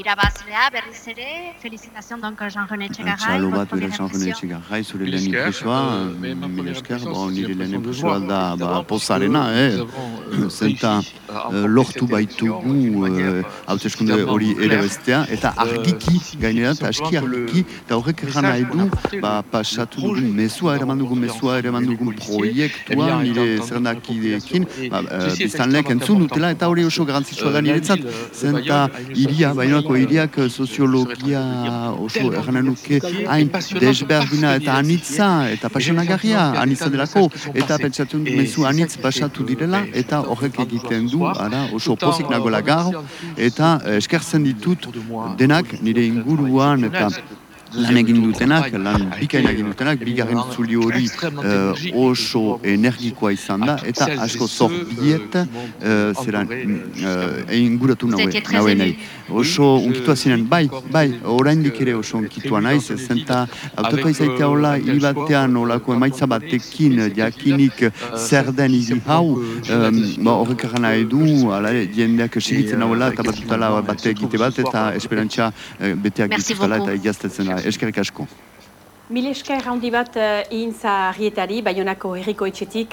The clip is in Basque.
irabazlea berriz ere, felicitazion donko Jean-René Txegarrai. Txalo bat bera Jean-René Txegarrai, zure lehen impresoa, mil esker, bo, nire lehen impresoa da ba, pozarena, eh? zenta lortu baitugu hauteskunde hori ere bestea, eta argiki, gainera, eta aski argiki, eta horrek erran nahi du, ba, pasatu dugun mesua, eraman dugun mesua, eraman dugun proiektua, nire zerrendakideekin, ba, biztan lehen entzun dutela, eta hori oso garantzitsua da niretzat, zenta iria, bainoako iriak soziologia oso erranen nuke hain desberdina eta anitza eta pasionagarria anitza delako eta pentsatzen du mezu anitz pasatu direla eta horrek egiten du ara oso pozik nagoela garo eta eskertzen ditut denak nire inguruan eta lan egin dutenak, lan bikain egin dutenak, bigarren zuli hori oso energikoa izan da, eta asko zor biet, zeran, egin guratu nauen nahi. Oso unkitua zinen, bai, bai, oraindik ere oso unkitua naiz, zenta autotua izaitea hola, hilibatean olako emaitza batekin, jakinik zer den izi hau, horrek eran nahi du, jendeak sigitzen hauela, eta batutala bate egite bat, eta esperantza beteak dituztala eta egiaztetzen da eskerrik asko. Mil esker handi bat egin za rietari, Baionako herriko etxetik,